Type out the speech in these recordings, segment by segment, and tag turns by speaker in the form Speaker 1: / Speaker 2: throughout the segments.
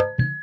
Speaker 1: Thank you.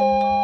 Speaker 1: Bye.